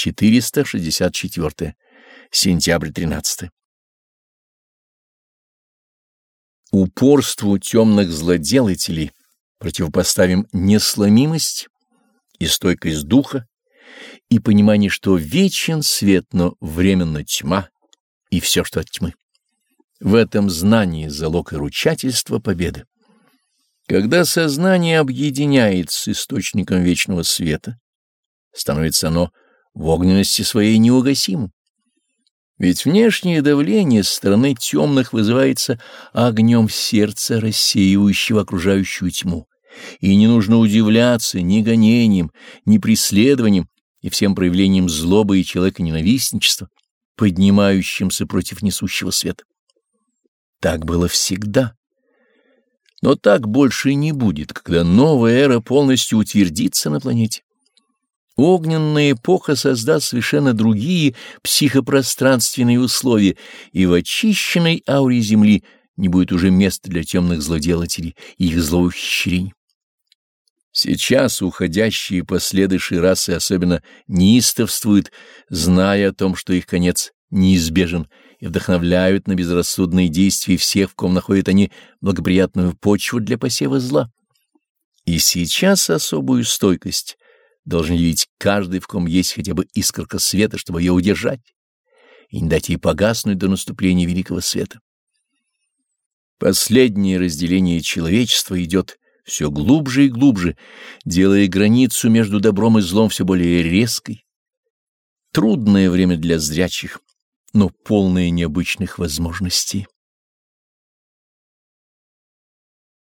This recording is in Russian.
464. Сентябрь 13. Упорству темных злоделателей противопоставим несломимость и стойкость духа, и понимание, что вечен свет, но временно тьма, и все, что от тьмы. В этом знании залог и ручательство победы. Когда сознание объединяется с источником вечного света, становится оно в огненности своей неугасимым. Ведь внешнее давление со стороны темных вызывается огнем сердца, рассеивающего окружающую тьму. И не нужно удивляться ни гонением, ни преследованием и всем проявлением злобы и человека-ненавистничества, поднимающимся против несущего света. Так было всегда. Но так больше не будет, когда новая эра полностью утвердится на планете. Огненная эпоха создаст совершенно другие психопространственные условия, и в очищенной ауре Земли не будет уже места для темных злоделателей и их злоухищрений. Сейчас уходящие последующие расы особенно неистовствуют, зная о том, что их конец неизбежен, и вдохновляют на безрассудные действия всех, в ком находят они благоприятную почву для посева зла. И сейчас особую стойкость должен явить каждый, в ком есть хотя бы искорка света, чтобы ее удержать и не дать ей погаснуть до наступления великого света. Последнее разделение человечества идет все глубже и глубже, делая границу между добром и злом все более резкой. Трудное время для зрячих, но полное необычных возможностей.